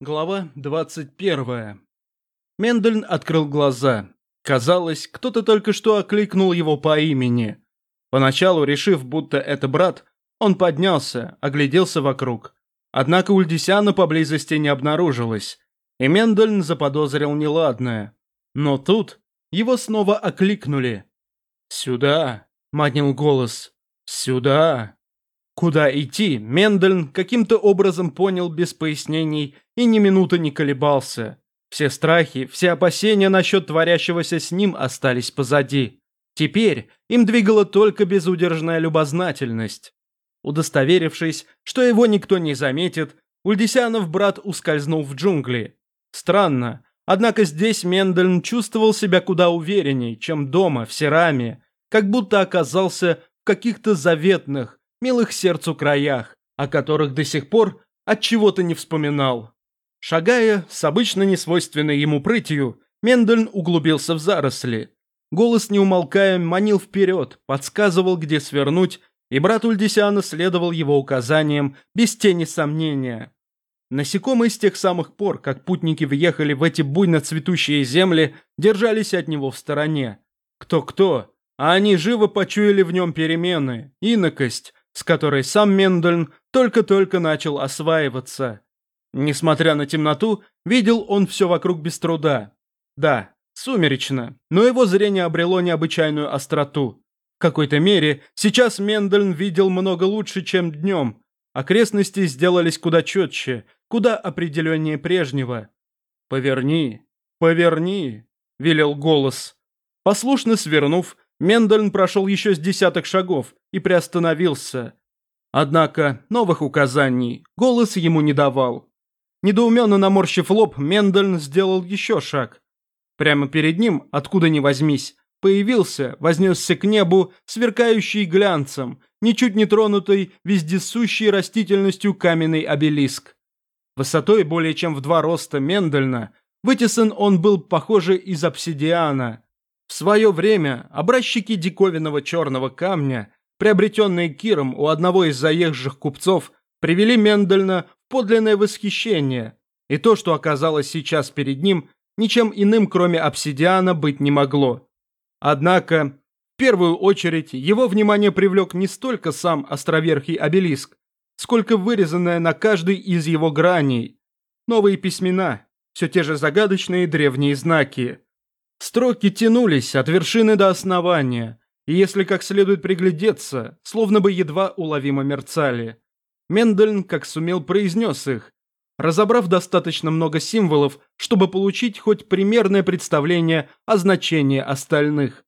Глава 21. Мендельн открыл глаза. Казалось, кто-то только что окликнул его по имени. Поначалу, решив, будто это брат, он поднялся, огляделся вокруг. Однако Ульдисяна поблизости не обнаружилось, и Мендельн заподозрил неладное. Но тут его снова окликнули. «Сюда!» — манил голос. «Сюда!» Куда идти, Мендельн каким-то образом понял без пояснений и ни минуты не колебался. Все страхи, все опасения насчет творящегося с ним остались позади. Теперь им двигала только безудержная любознательность. Удостоверившись, что его никто не заметит, Ульдисянов брат ускользнул в джунгли. Странно, однако здесь Мендельн чувствовал себя куда уверенней, чем дома, в Сераме, как будто оказался в каких-то заветных, милых сердцу краях, о которых до сих пор от чего-то не вспоминал. Шагая с обычно несвойственной ему прытью, Мендельн углубился в заросли. Голос не умолкая манил вперед, подсказывал, где свернуть, и брат Ульдисиана следовал его указаниям без тени сомнения. Насекомые с тех самых пор, как путники въехали в эти буйно цветущие земли, держались от него в стороне. Кто-кто, а они живо почуяли в нем перемены, инокость, с которой сам Мендельн только-только начал осваиваться. Несмотря на темноту, видел он все вокруг без труда. Да, сумеречно, но его зрение обрело необычайную остроту. В какой-то мере сейчас Мендельн видел много лучше, чем днем. Окрестности сделались куда четче, куда определеннее прежнего. «Поверни, поверни», — велел голос. Послушно свернув, Мендельн прошел еще с десяток шагов и приостановился. Однако новых указаний голос ему не давал. Недоуменно наморщив лоб, Мендельн сделал еще шаг. Прямо перед ним, откуда ни возьмись, появился, вознесся к небу, сверкающий глянцем, ничуть не тронутый вездесущей растительностью каменный обелиск. Высотой более чем в два роста Мендельна, вытесан он был, похоже, из обсидиана, в свое время образчики диковинного черного камня, приобретенные Киром у одного из заезжих купцов, привели Мендельна в подлинное восхищение, и то, что оказалось сейчас перед ним, ничем иным, кроме обсидиана, быть не могло. Однако, в первую очередь, его внимание привлек не столько сам островерхий обелиск, сколько вырезанное на каждой из его граней. Новые письмена, все те же загадочные древние знаки. Строки тянулись от вершины до основания, и если как следует приглядеться, словно бы едва уловимо мерцали. Мендельн, как сумел, произнес их, разобрав достаточно много символов, чтобы получить хоть примерное представление о значении остальных.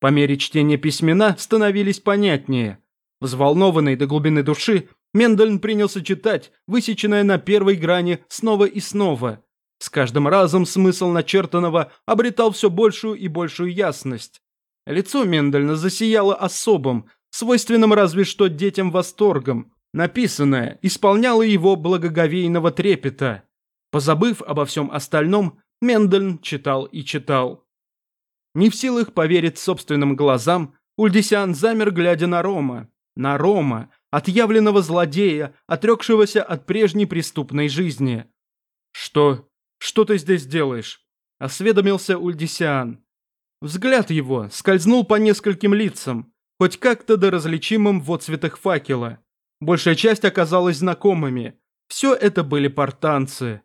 По мере чтения письмена становились понятнее. Взволнованный до глубины души, Мендельн принялся читать, высеченное на первой грани снова и снова, каждым разом смысл начертанного обретал все большую и большую ясность. Лицо Мендельна засияло особым, свойственным разве что детям восторгом. Написанное исполняло его благоговейного трепета. Позабыв обо всем остальном, Мендельн читал и читал. Не в силах поверить собственным глазам, Ульдисян замер, глядя на Рома. На Рома, отъявленного злодея, отрекшегося от прежней преступной жизни. «Что? «Что ты здесь делаешь?» – осведомился Ульдисиан. Взгляд его скользнул по нескольким лицам, хоть как-то до различимым в отцветах факела. Большая часть оказалась знакомыми. Все это были портанцы.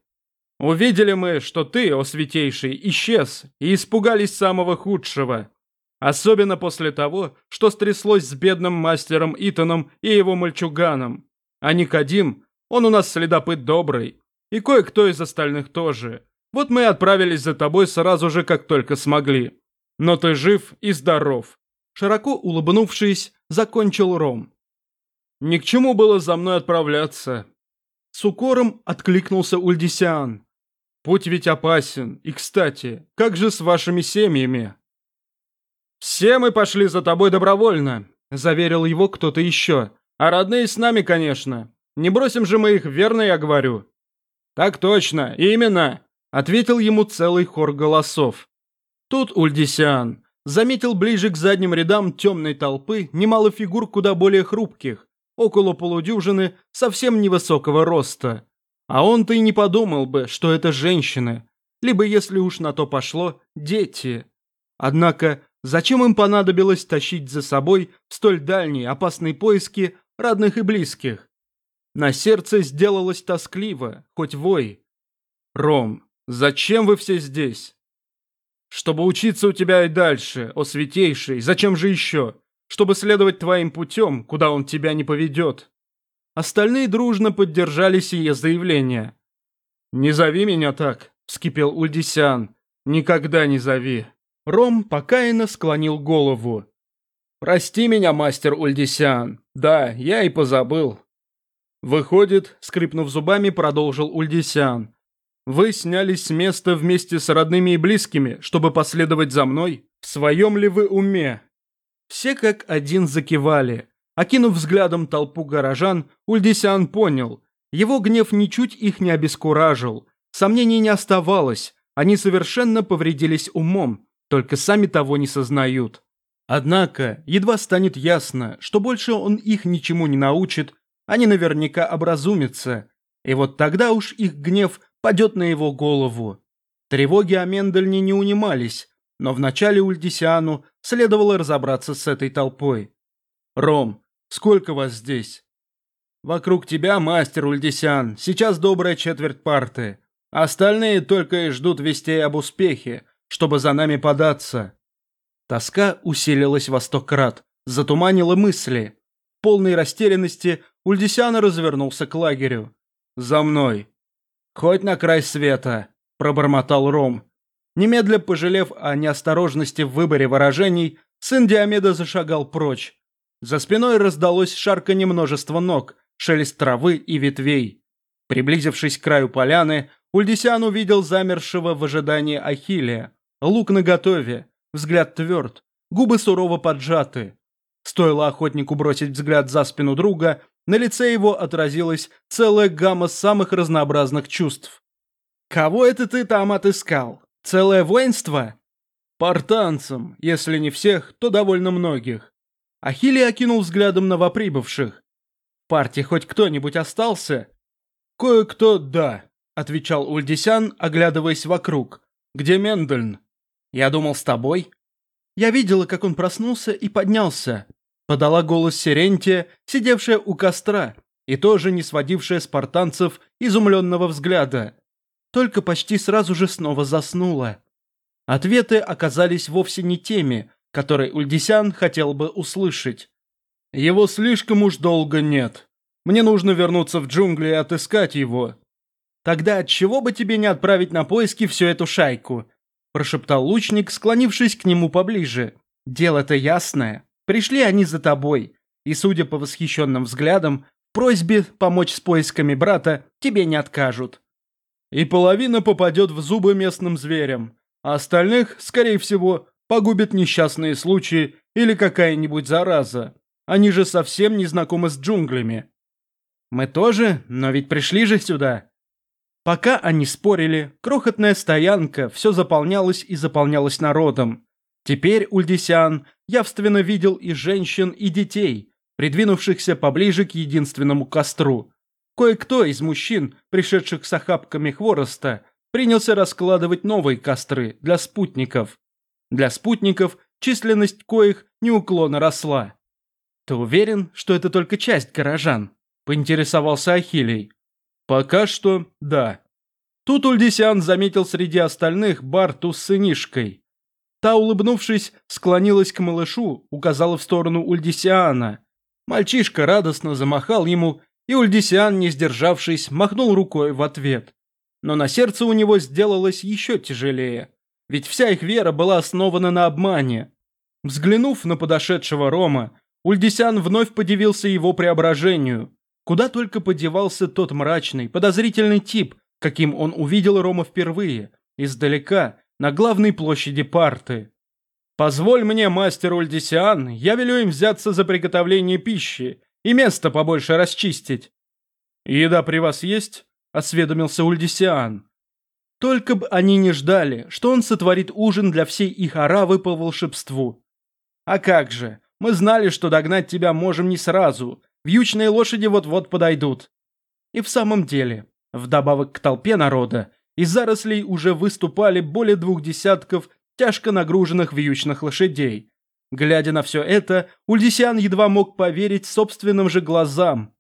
«Увидели мы, что ты, о святейший, исчез, и испугались самого худшего. Особенно после того, что стряслось с бедным мастером Итаном и его мальчуганом. А Никодим, он у нас следопыт добрый, и кое-кто из остальных тоже. Вот мы и отправились за тобой сразу же, как только смогли. Но ты жив и здоров». Широко улыбнувшись, закончил Ром. «Ни к чему было за мной отправляться». С укором откликнулся Ульдисиан. «Путь ведь опасен. И, кстати, как же с вашими семьями?» «Все мы пошли за тобой добровольно», — заверил его кто-то еще. «А родные с нами, конечно. Не бросим же мы их, верно я говорю?» «Так точно, именно!» — ответил ему целый хор голосов. Тут Ульдисиан заметил ближе к задним рядам темной толпы немало фигур куда более хрупких, около полудюжины совсем невысокого роста. А он-то и не подумал бы, что это женщины, либо, если уж на то пошло, дети. Однако, зачем им понадобилось тащить за собой в столь дальние опасные поиски родных и близких? На сердце сделалось тоскливо, хоть вой. «Ром, зачем вы все здесь?» «Чтобы учиться у тебя и дальше, о святейший, зачем же еще? Чтобы следовать твоим путем, куда он тебя не поведет». Остальные дружно поддержали сие заявление. «Не зови меня так», — вскипел Ульдисян. «Никогда не зови». Ром покаянно склонил голову. «Прости меня, мастер Ульдисян. Да, я и позабыл». «Выходит», — скрипнув зубами, продолжил Ульдисян. «Вы снялись с места вместе с родными и близкими, чтобы последовать за мной? В своем ли вы уме?» Все как один закивали. Окинув взглядом толпу горожан, Ульдисян понял. Его гнев ничуть их не обескуражил. Сомнений не оставалось. Они совершенно повредились умом, только сами того не сознают. Однако, едва станет ясно, что больше он их ничему не научит, они наверняка образумятся. И вот тогда уж их гнев падет на его голову. Тревоги о Мендельне не унимались, но вначале Ульдисиану следовало разобраться с этой толпой. «Ром, Сколько вас здесь?» «Вокруг тебя, мастер Ульдисян, сейчас добрая четверть парты. Остальные только и ждут вестей об успехе, чтобы за нами податься». Тоска усилилась во сто крат, затуманила мысли. В полной растерянности Ульдисян развернулся к лагерю. «За мной!» «Хоть на край света!» – пробормотал Ром. Немедля пожалев о неосторожности в выборе выражений, сын Диомеда зашагал прочь, за спиной раздалось шарканье множества ног, шелест травы и ветвей. Приблизившись к краю поляны, Ульдисян увидел замершего в ожидании Ахилия. Лук наготове, взгляд тверд, губы сурово поджаты. Стоило охотнику бросить взгляд за спину друга, на лице его отразилась целая гамма самых разнообразных чувств. «Кого это ты там отыскал? Целое воинство?» «Партанцам, если не всех, то довольно многих. Ахилий окинул взглядом новоприбывших. «В партии хоть кто-нибудь остался?» «Кое-кто, да», — отвечал Ульдисян, оглядываясь вокруг. «Где Мендельн?» «Я думал, с тобой». Я видела, как он проснулся и поднялся. Подала голос Сирентия, сидевшая у костра, и тоже не сводившая спартанцев изумленного взгляда. Только почти сразу же снова заснула. Ответы оказались вовсе не теми, который Ульдисян хотел бы услышать. «Его слишком уж долго нет. Мне нужно вернуться в джунгли и отыскать его». «Тогда отчего бы тебе не отправить на поиски всю эту шайку?» прошептал лучник, склонившись к нему поближе. «Дело-то ясное. Пришли они за тобой, и, судя по восхищенным взглядам, просьбе помочь с поисками брата тебе не откажут». «И половина попадет в зубы местным зверям, а остальных, скорее всего, погубит несчастные случаи или какая-нибудь зараза. Они же совсем не знакомы с джунглями. Мы тоже, но ведь пришли же сюда. Пока они спорили, крохотная стоянка все заполнялась и заполнялась народом. Теперь Ульдисян явственно видел и женщин, и детей, придвинувшихся поближе к единственному костру. Кое-кто из мужчин, пришедших с охапками хвороста, принялся раскладывать новые костры для спутников. Для спутников, численность коих неуклонно росла. «Ты уверен, что это только часть горожан?» – поинтересовался Ахилий. «Пока что да». Тут Ульдисян заметил среди остальных Барту с сынишкой. Та, улыбнувшись, склонилась к малышу, указала в сторону Ульдисиана. Мальчишка радостно замахал ему, и Ульдисиан, не сдержавшись, махнул рукой в ответ. Но на сердце у него сделалось еще тяжелее ведь вся их вера была основана на обмане. Взглянув на подошедшего Рома, Ульдисян вновь подивился его преображению. Куда только подевался тот мрачный, подозрительный тип, каким он увидел Рома впервые, издалека, на главной площади парты. «Позволь мне, мастер Ульдисиан, я велю им взяться за приготовление пищи и место побольше расчистить». «Еда при вас есть?» – осведомился Ульдисиан. Только бы они не ждали, что он сотворит ужин для всей их аравы по волшебству. А как же, мы знали, что догнать тебя можем не сразу, вьючные лошади вот-вот подойдут. И в самом деле, Вдобавок к толпе народа, из зарослей уже выступали более двух десятков тяжко нагруженных вьючных лошадей. Глядя на все это, Ульдисиан едва мог поверить собственным же глазам.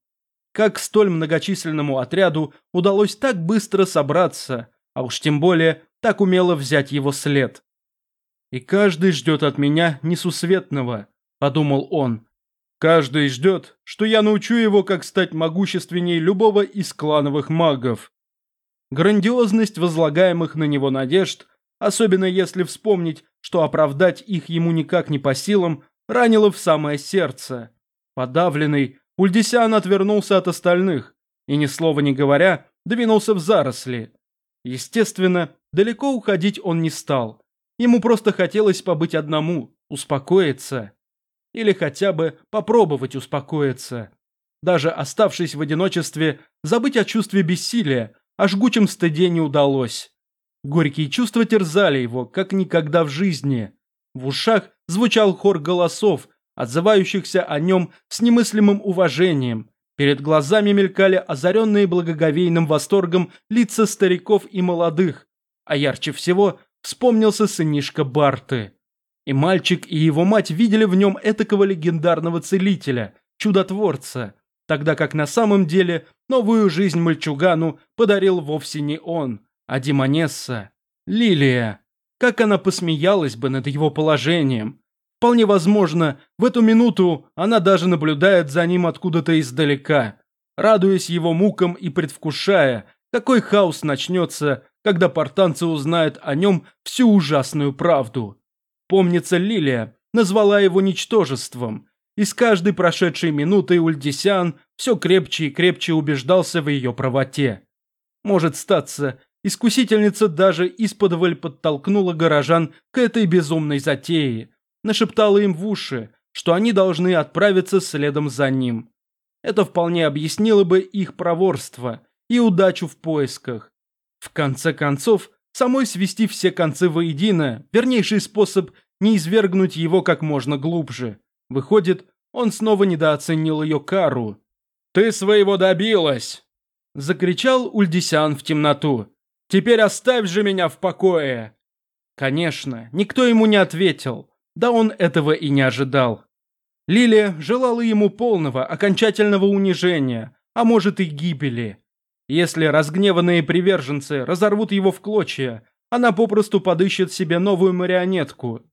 Как столь многочисленному отряду удалось так быстро собраться, а уж тем более так умело взять его след. «И каждый ждет от меня несусветного», — подумал он. «Каждый ждет, что я научу его, как стать могущественней любого из клановых магов». Грандиозность возлагаемых на него надежд, особенно если вспомнить, что оправдать их ему никак не по силам, ранила в самое сердце. Подавленный, Ульдисян отвернулся от остальных и, ни слова не говоря, двинулся в заросли. Естественно, далеко уходить он не стал. Ему просто хотелось побыть одному, успокоиться. Или хотя бы попробовать успокоиться. Даже оставшись в одиночестве, забыть о чувстве бессилия, о жгучем стыде не удалось. Горькие чувства терзали его, как никогда в жизни. В ушах звучал хор голосов, отзывающихся о нем с немыслимым уважением. Перед глазами мелькали озаренные благоговейным восторгом лица стариков и молодых. А ярче всего вспомнился сынишка Барты. И мальчик, и его мать видели в нем этакого легендарного целителя, чудотворца, тогда как на самом деле новую жизнь мальчугану подарил вовсе не он, а Димонесса, Лилия. Как она посмеялась бы над его положением. Вполне возможно, в эту минуту она даже наблюдает за ним откуда-то издалека, радуясь его мукам и предвкушая, какой хаос начнется, когда портанцы узнают о нем всю ужасную правду. Помнится, Лилия назвала его ничтожеством, и с каждой прошедшей минутой Ульдисян все крепче и крепче убеждался в ее правоте. Может статься, искусительница даже исподволь подтолкнула горожан к этой безумной затее, нашептала им в уши, что они должны отправиться следом за ним. Это вполне объяснило бы их проворство и удачу в поисках. В конце концов, самой свести все концы воедино – вернейший способ не извергнуть его как можно глубже – Выходит, он снова недооценил ее кару. «Ты своего добилась!» Закричал Ульдисян в темноту. «Теперь оставь же меня в покое!» Конечно, никто ему не ответил. Да он этого и не ожидал. Лилия желала ему полного, окончательного унижения, а может и гибели. Если разгневанные приверженцы разорвут его в клочья, она попросту подыщет себе новую марионетку,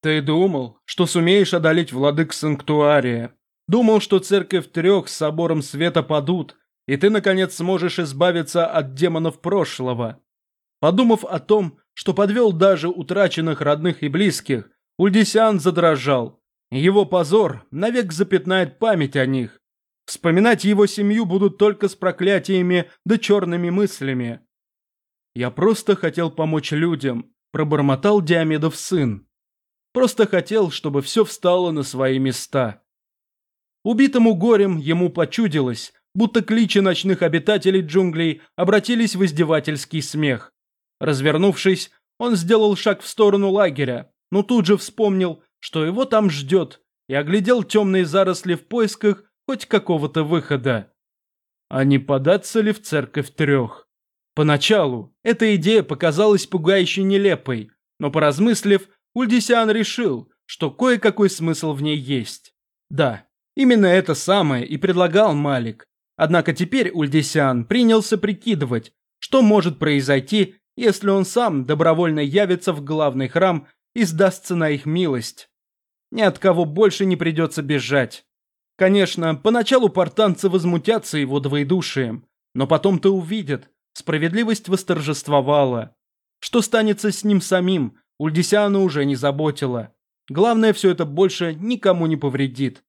ты думал, что сумеешь одолеть владык Санктуария. Думал, что церковь трех с собором света падут, и ты, наконец, сможешь избавиться от демонов прошлого. Подумав о том, что подвел даже утраченных родных и близких, Ульдисиан задрожал. Его позор навек запятнает память о них. Вспоминать его семью будут только с проклятиями да черными мыслями. «Я просто хотел помочь людям», – пробормотал Диамедов сын. Просто хотел, чтобы все встало на свои места. Убитому горем ему почудилось, будто кличи ночных обитателей джунглей обратились в издевательский смех. Развернувшись, он сделал шаг в сторону лагеря, но тут же вспомнил, что его там ждет, и оглядел темные заросли в поисках хоть какого-то выхода. А не податься ли в церковь трех? Поначалу эта идея показалась пугающе нелепой, но поразмыслив, Ульдисиан решил, что кое-какой смысл в ней есть. Да, именно это самое и предлагал Малик. Однако теперь Ульдисиан принялся прикидывать, что может произойти, если он сам добровольно явится в главный храм и сдастся на их милость. Ни от кого больше не придется бежать. Конечно, поначалу портанцы возмутятся его двоедушием, но потом-то увидят, справедливость восторжествовала. Что станется с ним самим, Ульдисяна уже не заботило. Главное, все это больше никому не повредит.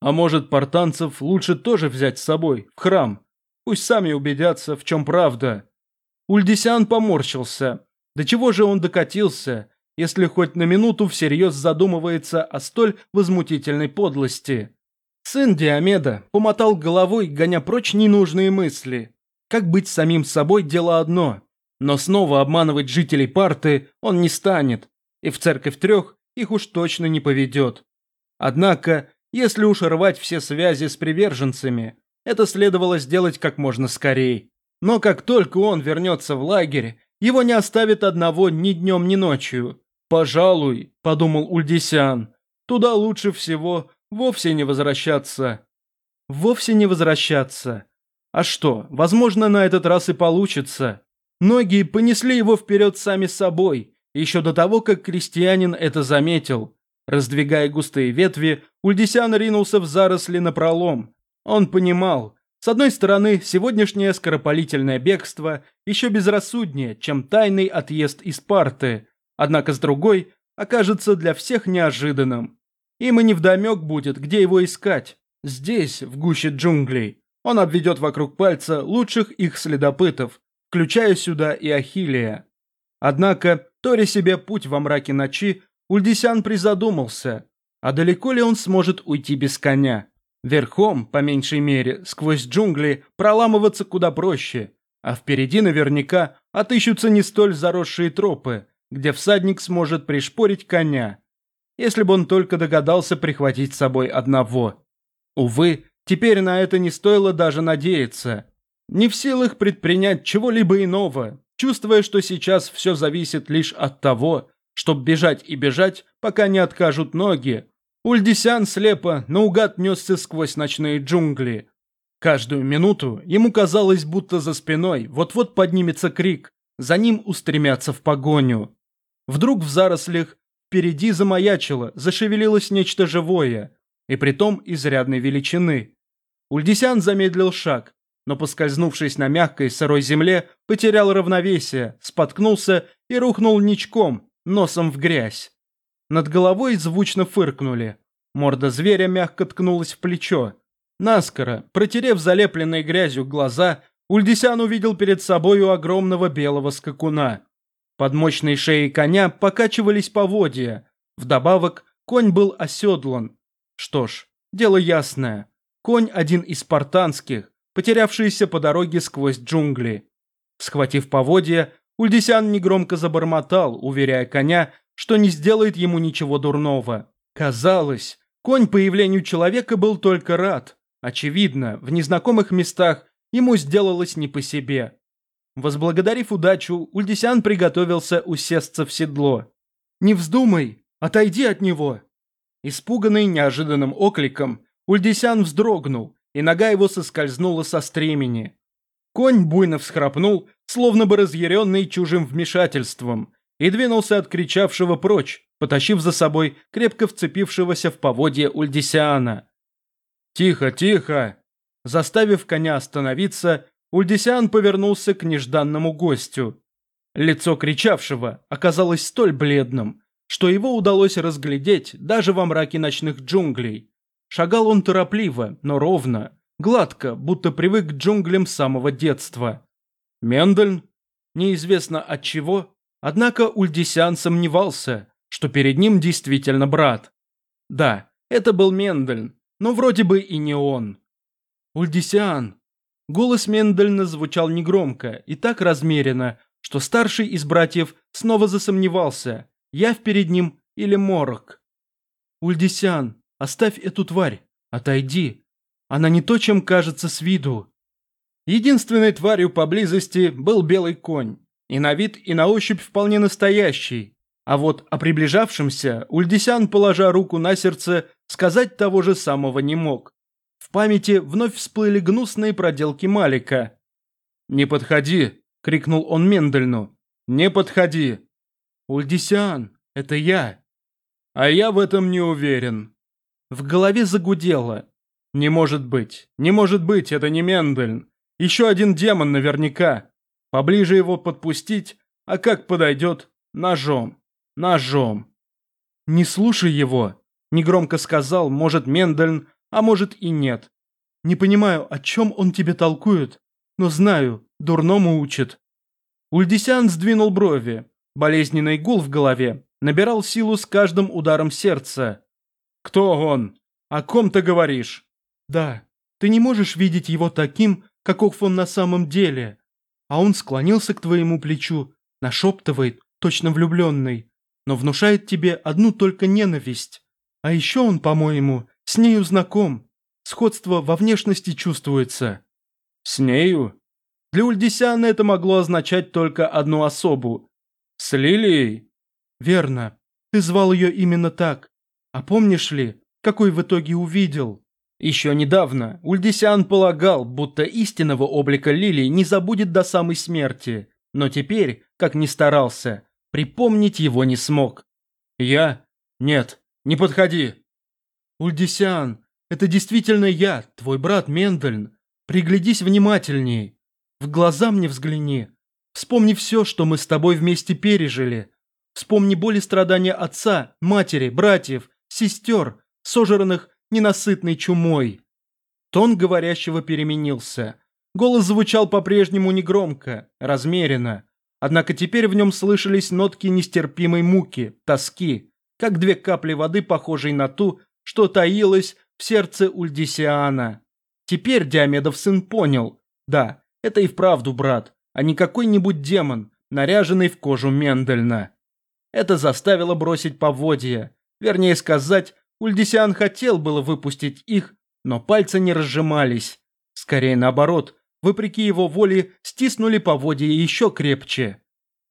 А может, портанцев лучше тоже взять с собой, в храм? Пусть сами убедятся, в чем правда. Ульдисян поморщился. До чего же он докатился, если хоть на минуту всерьез задумывается о столь возмутительной подлости? Сын Диомеда помотал головой, гоня прочь ненужные мысли. Как быть самим собой – дело одно. Но снова обманывать жителей парты он не станет, и в церковь трех их уж точно не поведет. Однако, если уж рвать все связи с приверженцами, это следовало сделать как можно скорее. Но как только он вернется в лагерь, его не оставит одного ни днем, ни ночью. «Пожалуй», – подумал Ульдисян, – «туда лучше всего вовсе не возвращаться». Вовсе не возвращаться. А что, возможно, на этот раз и получится. Ноги понесли его вперед сами собой, еще до того, как крестьянин это заметил. Раздвигая густые ветви, Ульдисян ринулся в заросли на пролом. Он понимал, с одной стороны, сегодняшнее скоропалительное бегство еще безрассуднее, чем тайный отъезд из парты, однако с другой, окажется для всех неожиданным. Им и невдомек будет, где его искать. Здесь, в гуще джунглей. Он обведет вокруг пальца лучших их следопытов, включая сюда и Ахиллия. Однако, торя себе путь во мраке ночи, Ульдисян призадумался, а далеко ли он сможет уйти без коня? Верхом, по меньшей мере, сквозь джунгли проламываться куда проще, а впереди наверняка отыщутся не столь заросшие тропы, где всадник сможет пришпорить коня, если бы он только догадался прихватить с собой одного. Увы, теперь на это не стоило даже надеяться. Не в силах предпринять чего-либо иного, чувствуя, что сейчас все зависит лишь от того, чтобы бежать и бежать, пока не откажут ноги, Ульдисян слепо наугад несся сквозь ночные джунгли. Каждую минуту ему казалось, будто за спиной вот-вот поднимется крик, за ним устремятся в погоню. Вдруг в зарослях впереди замаячило, зашевелилось нечто живое, и притом изрядной величины. Ульдисян замедлил шаг, но, поскользнувшись на мягкой сырой земле, потерял равновесие, споткнулся и рухнул ничком, носом в грязь. Над головой звучно фыркнули. Морда зверя мягко ткнулась в плечо. Наскоро, протерев залепленной грязью глаза, Ульдисян увидел перед собою огромного белого скакуна. Под мощной шеей коня покачивались поводья. Вдобавок, конь был оседлан. Что ж, дело ясное. Конь один из спартанских, потерявшийся по дороге сквозь джунгли. Схватив поводья, Ульдисян негромко забормотал, уверяя коня, что не сделает ему ничего дурного. Казалось, конь появлению человека был только рад. Очевидно, в незнакомых местах ему сделалось не по себе. Возблагодарив удачу, Ульдисян приготовился усесться в седло. «Не вздумай! Отойди от него!» Испуганный неожиданным окликом, Ульдисян вздрогнул, и нога его соскользнула со стремени. Конь буйно всхрапнул, словно бы разъяренный чужим вмешательством, и двинулся от кричавшего прочь, потащив за собой крепко вцепившегося в поводье Ульдисиана. «Тихо, тихо!» Заставив коня остановиться, Ульдисиан повернулся к нежданному гостю. Лицо кричавшего оказалось столь бледным, что его удалось разглядеть даже во мраке ночных джунглей. Шагал он торопливо, но ровно, гладко, будто привык к джунглям с самого детства. Мендельн, неизвестно от чего, Однако Ульдисян сомневался, что перед ним действительно брат. Да, это был Мендельн, но вроде бы и не он. «Ульдисян!» Голос Мендельна звучал негромко и так размеренно, что старший из братьев снова засомневался, я перед ним или Морок. «Ульдисян, оставь эту тварь, отойди. Она не то, чем кажется с виду». Единственной тварью поблизости был белый конь. И на вид, и на ощупь вполне настоящий. А вот о приближавшемся Ульдисян, положа руку на сердце, сказать того же самого не мог. В памяти вновь всплыли гнусные проделки Малика. «Не подходи!» — крикнул он Мендельну. «Не подходи!» «Ульдисян, это я!» «А я в этом не уверен». В голове загудело. «Не может быть, не может быть, это не Мендельн. Еще один демон наверняка. Поближе его подпустить, а как подойдет? Ножом. Ножом. «Не слушай его», – негромко сказал, может, Мендельн, а может и нет. «Не понимаю, о чем он тебе толкует, но знаю, дурному учит». Ульдисян сдвинул брови. Болезненный гул в голове набирал силу с каждым ударом сердца. «Кто он? О ком ты говоришь?» «Да, ты не можешь видеть его таким, каков он на самом деле а он склонился к твоему плечу, нашептывает, точно влюбленный, но внушает тебе одну только ненависть. А еще он, по-моему, с нею знаком. Сходство во внешности чувствуется». «С нею?» Для Ульдисиана это могло означать только одну особу. С Лилией? Верно. Ты звал ее именно так. А помнишь ли, какой в итоге увидел? Еще недавно Ульдисиан полагал, будто истинного облика Лилии не забудет до самой смерти. Но теперь, как ни старался, припомнить его не смог. Я? Нет, не подходи. Ульдисиан, это действительно я, твой брат Мендельн. Приглядись внимательней. В глаза мне взгляни. Вспомни все, что мы с тобой вместе пережили. Вспомни боли страдания отца, матери, братьев, сестер, сожранных ненасытной чумой. Тон говорящего переменился. Голос звучал по-прежнему негромко, размеренно. Однако теперь в нем слышались нотки нестерпимой муки, тоски, как две капли воды, похожей на ту, что таилась в сердце Ульдисиана. Теперь Диамедов сын понял. Да, это и вправду брат, а не какой-нибудь демон, наряженный в кожу Мендельна. Это заставило бросить поводья. Вернее сказать, Ульдисиан хотел было выпустить их, но пальцы не разжимались. Скорее наоборот, вопреки его воле, стиснули поводья еще крепче.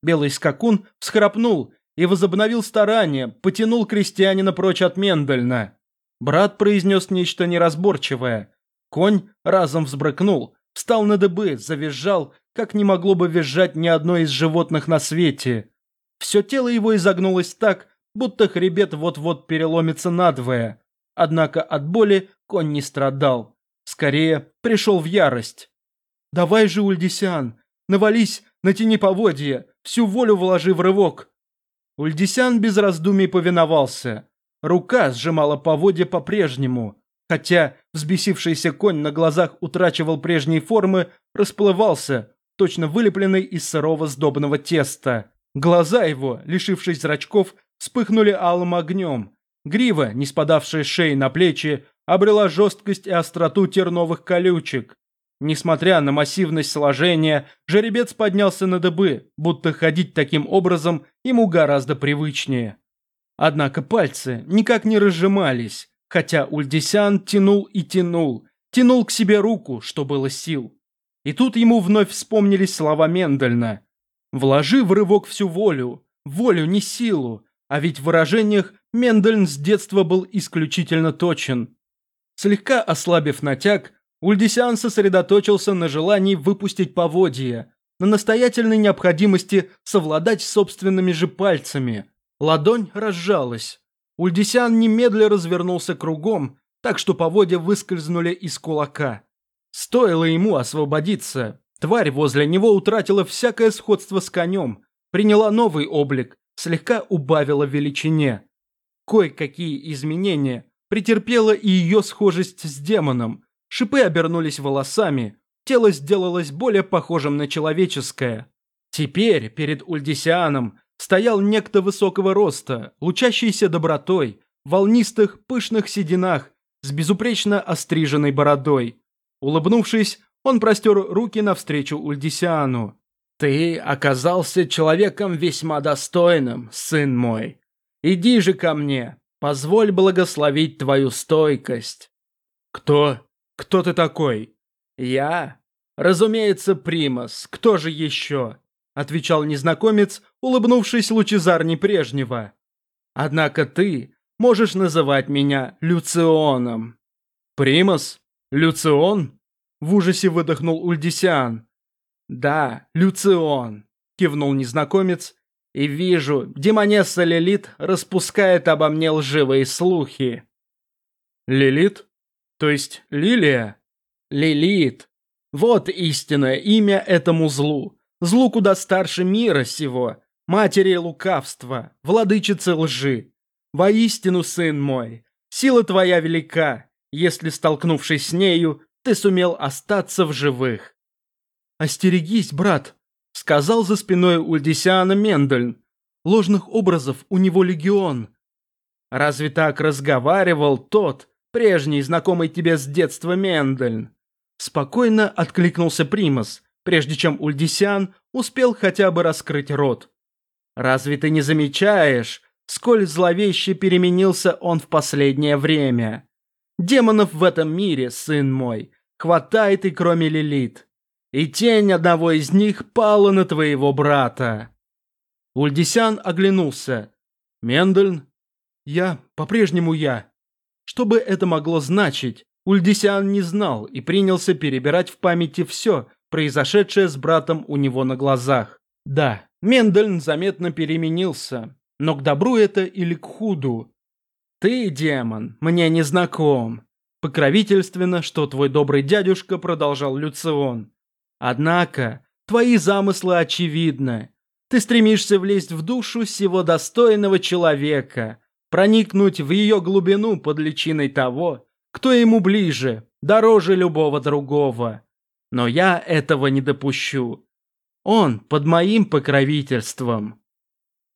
Белый скакун всхрапнул и возобновил старание, потянул крестьянина прочь от Мендельна. Брат произнес нечто неразборчивое. Конь разом взбрыкнул, встал на дыбы, завизжал, как не могло бы визжать ни одно из животных на свете. Все тело его изогнулось так, будто хребет вот-вот переломится надвое. Однако от боли конь не страдал. Скорее, пришел в ярость. «Давай же, Ульдисян, навались, натяни поводья, всю волю вложи в рывок». Ульдисян без раздумий повиновался. Рука сжимала поводья по-прежнему, хотя взбесившийся конь на глазах утрачивал прежние формы, расплывался, точно вылепленный из сырого сдобного теста. Глаза его, лишившись зрачков, вспыхнули алым огнем. Грива, не спадавшая с шеи на плечи, обрела жесткость и остроту терновых колючек. Несмотря на массивность сложения, жеребец поднялся на дыбы, будто ходить таким образом ему гораздо привычнее. Однако пальцы никак не разжимались, хотя Ульдисян тянул и тянул, тянул к себе руку, что было сил. И тут ему вновь вспомнились слова Мендельна. «Вложи в рывок всю волю, волю, не силу, а ведь в выражениях Мендельн с детства был исключительно точен». Слегка ослабив натяг, Ульдисян сосредоточился на желании выпустить поводья, на настоятельной необходимости совладать собственными же пальцами, Ладонь разжалась. Ульдисян немедля развернулся кругом, так что поводья выскользнули из кулака. Стоило ему освободиться, тварь возле него утратила всякое сходство с конем, приняла новый облик, слегка убавила величине. Кое-какие изменения претерпела и ее схожесть с демоном. Шипы обернулись волосами, тело сделалось более похожим на человеческое. Теперь перед Ульдисианом стоял некто высокого роста, лучащийся добротой, в волнистых, пышных сединах, с безупречно остриженной бородой. Улыбнувшись, он простер руки навстречу Ульдисиану. «Ты оказался человеком весьма достойным, сын мой. Иди же ко мне, позволь благословить твою стойкость». «Кто? Кто ты такой?» «Я? Разумеется, Примас. Кто же еще? — отвечал незнакомец, улыбнувшись лучезарней прежнего. «Однако ты можешь называть меня Люционом». «Примас? Люцион?» — в ужасе выдохнул Ульдисиан. «Да, Люцион», — кивнул незнакомец, «и вижу, демонесса Лилит распускает обо мне лживые слухи». «Лилит? То есть Лилия?» «Лилит. Вот истинное имя этому злу» Злу куда старше мира сего, матери лукавства, владычицы лжи. Воистину, сын мой, сила твоя велика, если, столкнувшись с нею, ты сумел остаться в живых. «Остерегись, брат», — сказал за спиной Ульдисиана Мендельн. «Ложных образов у него легион». «Разве так разговаривал тот, прежний знакомый тебе с детства Мендельн?» Спокойно откликнулся Примас, прежде чем Ульдисян успел хотя бы раскрыть рот. «Разве ты не замечаешь, сколь зловеще переменился он в последнее время? Демонов в этом мире, сын мой, хватает и кроме Лилит. И тень одного из них пала на твоего брата. Ульдисян оглянулся. Мендельн? Я, по-прежнему я. Что бы это могло значить? Ульдисян не знал и принялся перебирать в памяти все, произошедшее с братом у него на глазах. Да, Мендельн заметно переменился, но к добру это или к худу? Ты, демон, мне не знаком. Покровительственно, что твой добрый дядюшка продолжал Люцион. Однако, твои замыслы очевидны. Ты стремишься влезть в душу всего достойного человека, проникнуть в ее глубину под личиной того, кто ему ближе, дороже любого другого. Но я этого не допущу. Он под моим покровительством.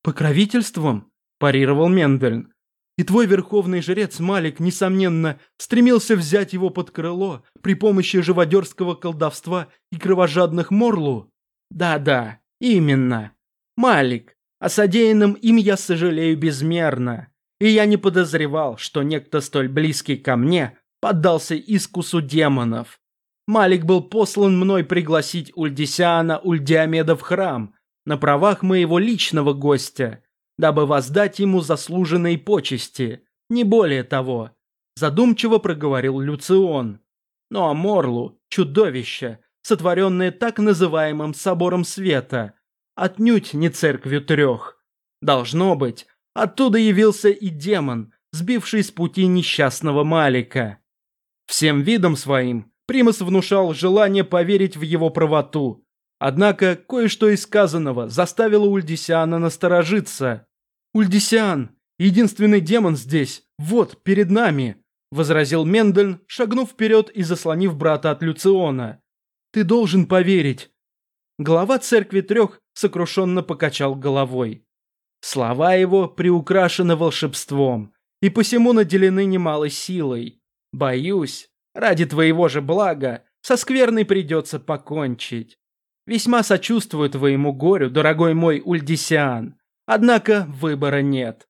Покровительством? парировал Мендельн. И твой верховный жрец Малик, несомненно, стремился взять его под крыло при помощи живодерского колдовства и кровожадных морлу? Да-да, именно. Малик, о содеянном им я сожалею безмерно, и я не подозревал, что некто столь близкий ко мне поддался искусу демонов. Малик был послан мной пригласить Ульдисиана Ульдиамеда в храм на правах моего личного гостя, дабы воздать ему заслуженные почести, не более того. Задумчиво проговорил Люцион. Ну а Морлу, чудовище, сотворенное так называемым Собором Света, отнюдь не церковью трех. Должно быть, оттуда явился и демон, сбивший с пути несчастного Малика. Всем видом своим Примас внушал желание поверить в его правоту. Однако кое-что из сказанного заставило Ульдисиана насторожиться. «Ульдисиан, единственный демон здесь, вот, перед нами», – возразил Мендельн, шагнув вперед и заслонив брата от Люциона. «Ты должен поверить». Глава церкви трех сокрушенно покачал головой. Слова его приукрашены волшебством и посему наделены немалой силой. Боюсь, ради твоего же блага со скверной придется покончить. Весьма сочувствую твоему горю, дорогой мой Ульдисиан, однако выбора нет.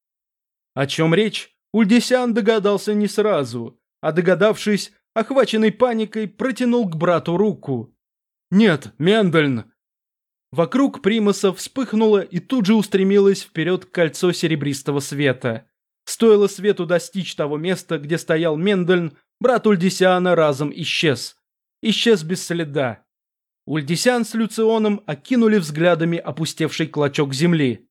О чем речь, Ульдисиан догадался не сразу, а догадавшись, охваченный паникой, протянул к брату руку. «Нет, Мендельн, Вокруг примаса вспыхнуло и тут же устремилось вперед кольцо серебристого света. Стоило свету достичь того места, где стоял Мендельн, брат Ульдисиана разом исчез. Исчез без следа. Ульдисиан с Люционом окинули взглядами опустевший клочок земли.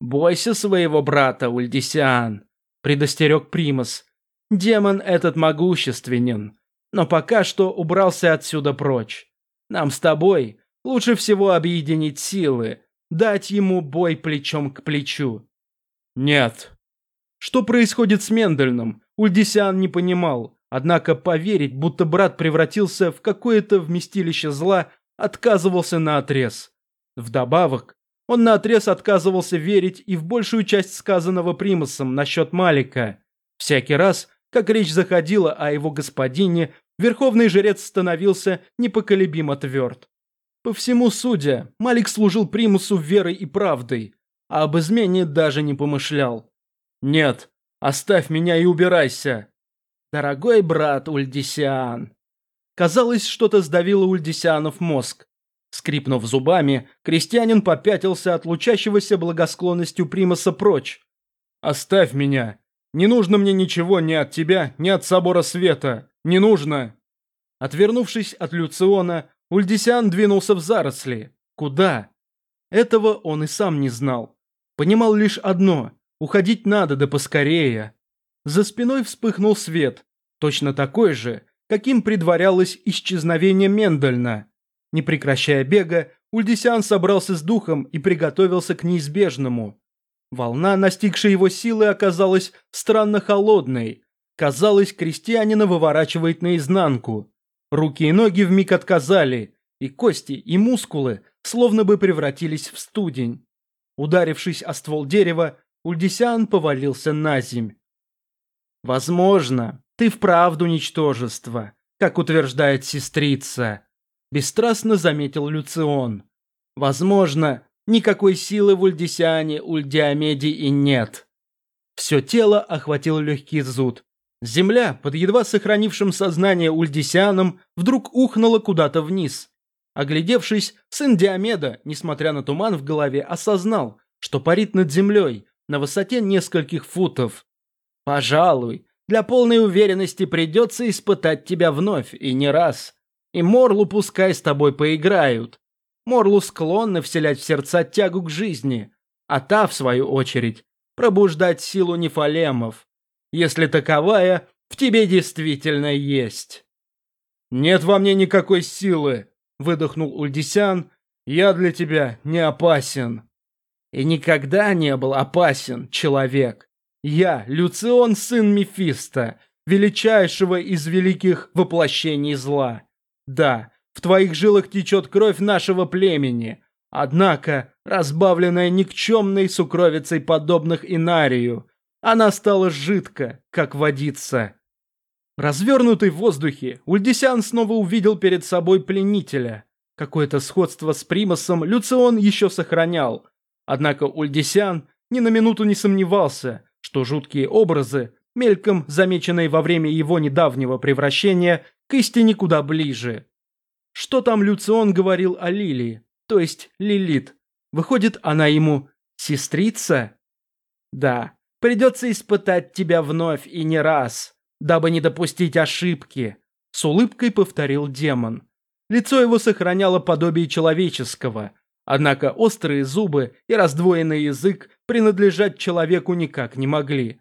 «Бойся своего брата, Ульдисиан», — предостерег Примас. «Демон этот могущественен, но пока что убрался отсюда прочь. Нам с тобой Лучше всего объединить силы, дать ему бой плечом к плечу. Нет. Что происходит с Мендельным, Ульдисиан не понимал, однако поверить, будто брат превратился в какое-то вместилище зла, отказывался на отрез. Вдобавок, он на отрез отказывался верить и в большую часть сказанного Примасом насчет Малика. Всякий раз, как речь заходила о его господине, верховный жрец становился непоколебимо тверд. По всему судя, Малик служил примусу верой и правдой, а об измене даже не помышлял. «Нет, оставь меня и убирайся!» «Дорогой брат Ульдисиан!» Казалось, что-то сдавило Ульдисианов мозг. Скрипнув зубами, крестьянин попятился от лучащегося благосклонностью примаса прочь. «Оставь меня! Не нужно мне ничего ни от тебя, ни от Собора Света! Не нужно!» Отвернувшись от Люциона, Ульдисян двинулся в заросли. Куда? Этого он и сам не знал. Понимал лишь одно – уходить надо да поскорее. За спиной вспыхнул свет, точно такой же, каким предварялось исчезновение Мендельна. Не прекращая бега, Ульдисян собрался с духом и приготовился к неизбежному. Волна, настигшая его силы, оказалась странно холодной. Казалось, крестьянина выворачивает наизнанку. Руки и ноги вмиг отказали, и кости, и мускулы словно бы превратились в студень. Ударившись о ствол дерева, Ульдисян повалился на земь. «Возможно, ты вправду ничтожество, как утверждает сестрица», – бесстрастно заметил Люцион. «Возможно, никакой силы в Ульдисяне Ульдиамеде и нет». Все тело охватил легкий зуд, Земля, под едва сохранившим сознание Ульдисианом, вдруг ухнула куда-то вниз. Оглядевшись, сын Диомеда, несмотря на туман в голове, осознал, что парит над землей на высоте нескольких футов. «Пожалуй, для полной уверенности придется испытать тебя вновь, и не раз. И Морлу пускай с тобой поиграют. Морлу склонны вселять в сердца тягу к жизни, а та, в свою очередь, пробуждать силу нефалемов, если таковая в тебе действительно есть. «Нет во мне никакой силы», — выдохнул Ульдисян, — «я для тебя не опасен». «И никогда не был опасен, человек. Я, Люцион, сын Мефиста, величайшего из великих воплощений зла. Да, в твоих жилах течет кровь нашего племени, однако, разбавленная никчемной сукровицей подобных Инарию, она стала жидка, как водица. Развернутый в воздухе, Ульдисян снова увидел перед собой пленителя. Какое-то сходство с Примасом Люцион еще сохранял. Однако Ульдисян ни на минуту не сомневался, что жуткие образы, мельком замеченные во время его недавнего превращения, к истине куда ближе. Что там Люцион говорил о Лилии, то есть Лилит? Выходит, она ему сестрица? Да, придется испытать тебя вновь и не раз, дабы не допустить ошибки, с улыбкой повторил демон. Лицо его сохраняло подобие человеческого, однако острые зубы и раздвоенный язык принадлежать человеку никак не могли.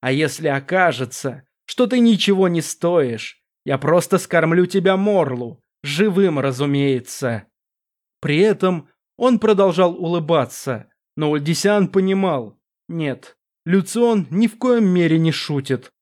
А если окажется, что ты ничего не стоишь, я просто скормлю тебя Морлу, живым, разумеется. При этом он продолжал улыбаться, но Ульдисян понимал, нет, Люцион ни в коем мере не шутит.